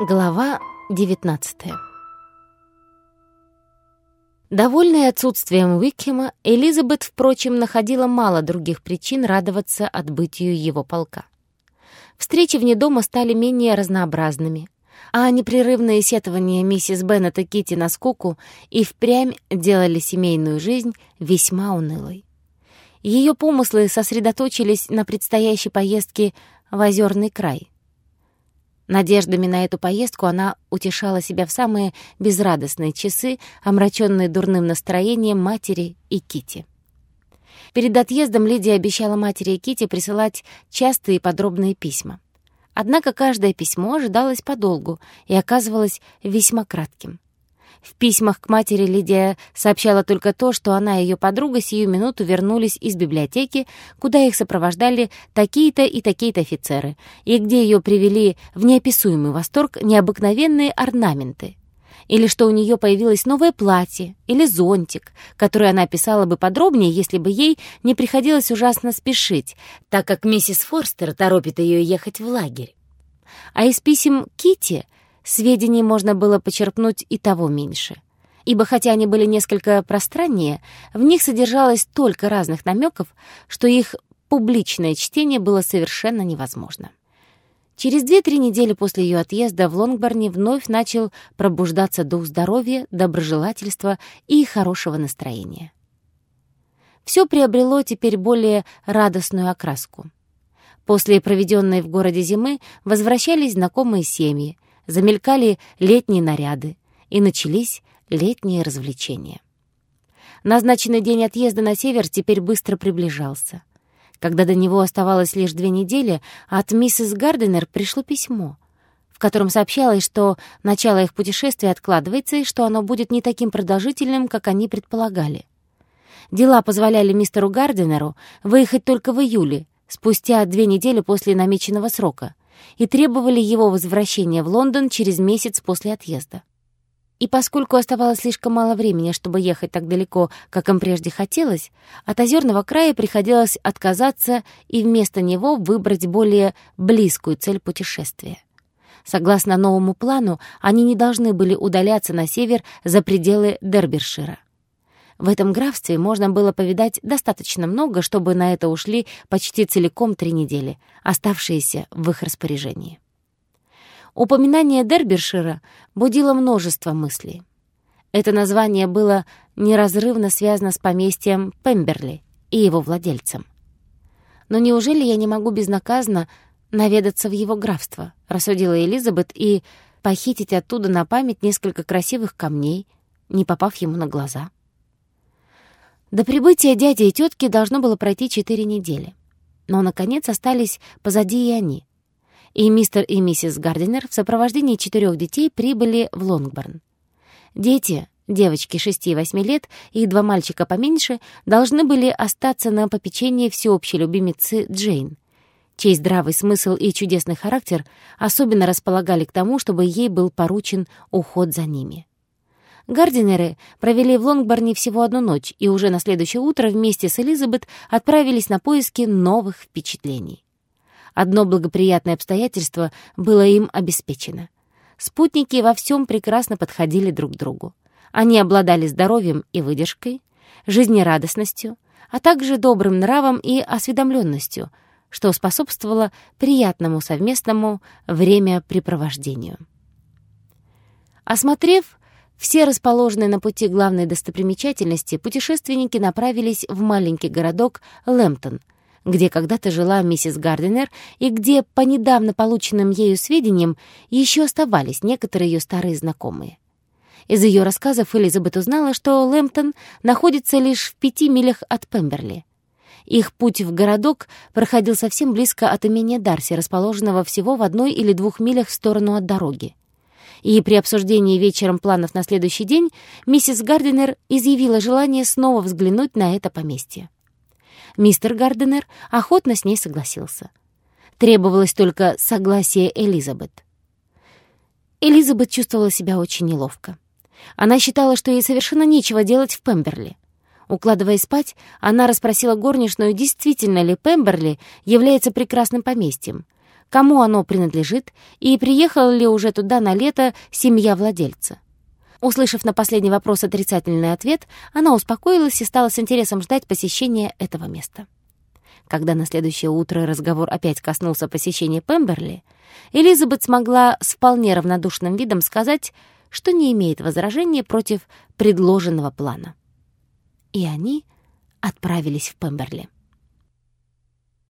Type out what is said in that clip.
Глава 19 Довольная отсутствием Уикхема, Элизабет, впрочем, находила мало других причин радоваться отбытию его полка. Встречи вне дома стали менее разнообразными, а непрерывные сетования миссис Беннет и Китти на скуку и впрямь делали семейную жизнь весьма унылой. Ее помыслы сосредоточились на предстоящей поездке в Озерный край — Надеждами на эту поездку она утешала себя в самые безрадостные часы, омраченные дурным настроением матери и Кити. Перед отъездом Лидия обещала матери и Кити присылать частые и подробные письма. Однако каждое письмо ожидалось подолгу и оказывалось весьма кратким. В письмах к матери Лидия сообщала только то, что она и ее подруга сию минуту вернулись из библиотеки, куда их сопровождали такие-то и такие-то офицеры, и где ее привели в неописуемый восторг необыкновенные орнаменты. Или что у нее появилось новое платье или зонтик, который она описала бы подробнее, если бы ей не приходилось ужасно спешить, так как миссис Форстер торопит ее ехать в лагерь. А из писем Кити сведений можно было почерпнуть и того меньше. Ибо хотя они были несколько пространнее, в них содержалось столько разных намеков, что их публичное чтение было совершенно невозможно. Через две-три недели после ее отъезда в Лонгборне вновь начал пробуждаться дух здоровья, доброжелательства и хорошего настроения. Все приобрело теперь более радостную окраску. После проведенной в городе зимы возвращались знакомые семьи, замелькали летние наряды, и начались летние развлечения. Назначенный день отъезда на север теперь быстро приближался. Когда до него оставалось лишь две недели, от миссис Гарденер пришло письмо, в котором сообщалось, что начало их путешествия откладывается и что оно будет не таким продолжительным, как они предполагали. Дела позволяли мистеру Гарденеру выехать только в июле, спустя две недели после намеченного срока — и требовали его возвращения в Лондон через месяц после отъезда. И поскольку оставалось слишком мало времени, чтобы ехать так далеко, как им прежде хотелось, от озерного края приходилось отказаться и вместо него выбрать более близкую цель путешествия. Согласно новому плану, они не должны были удаляться на север за пределы Дербершира. В этом графстве можно было повидать достаточно много, чтобы на это ушли почти целиком три недели, оставшиеся в их распоряжении. Упоминание Дербершира будило множество мыслей. Это название было неразрывно связано с поместьем Пемберли и его владельцем. «Но неужели я не могу безнаказанно наведаться в его графство?» — рассудила Элизабет, «и похитить оттуда на память несколько красивых камней, не попав ему на глаза?» До прибытия дяди и тетки должно было пройти четыре недели. Но, наконец, остались позади и они. И мистер и миссис Гардинер в сопровождении четырех детей прибыли в Лонгборн. Дети, девочки шести и восьми лет и два мальчика поменьше, должны были остаться на попечении всеобщей любимицы Джейн, чей здравый смысл и чудесный характер особенно располагали к тому, чтобы ей был поручен уход за ними. Гардинеры провели в Лонгборне всего одну ночь и уже на следующее утро вместе с Элизабет отправились на поиски новых впечатлений. Одно благоприятное обстоятельство было им обеспечено. Спутники во всем прекрасно подходили друг другу. Они обладали здоровьем и выдержкой, жизнерадостностью, а также добрым нравом и осведомленностью, что способствовало приятному совместному времяпрепровождению. Осмотрев все расположенные на пути главной достопримечательности путешественники направились в маленький городок Лэмптон, где когда-то жила миссис Гардинер и где, по недавно полученным ею сведениям, еще оставались некоторые ее старые знакомые. Из ее рассказов Элизабет узнала, что Лэмптон находится лишь в пяти милях от Пемберли. Их путь в городок проходил совсем близко от имения Дарси, расположенного всего в одной или двух милях в сторону от дороги и при обсуждении вечером планов на следующий день миссис Гардинер изъявила желание снова взглянуть на это поместье. Мистер Гардинер охотно с ней согласился. Требовалось только согласие Элизабет. Элизабет чувствовала себя очень неловко. Она считала, что ей совершенно нечего делать в Пемберли. Укладываясь спать, она расспросила горничную, действительно ли Пемберли является прекрасным поместьем, кому оно принадлежит и приехала ли уже туда на лето семья владельца. Услышав на последний вопрос отрицательный ответ, она успокоилась и стала с интересом ждать посещения этого места. Когда на следующее утро разговор опять коснулся посещения Пемберли, Элизабет смогла с вполне равнодушным видом сказать, что не имеет возражения против предложенного плана. И они отправились в Пемберли.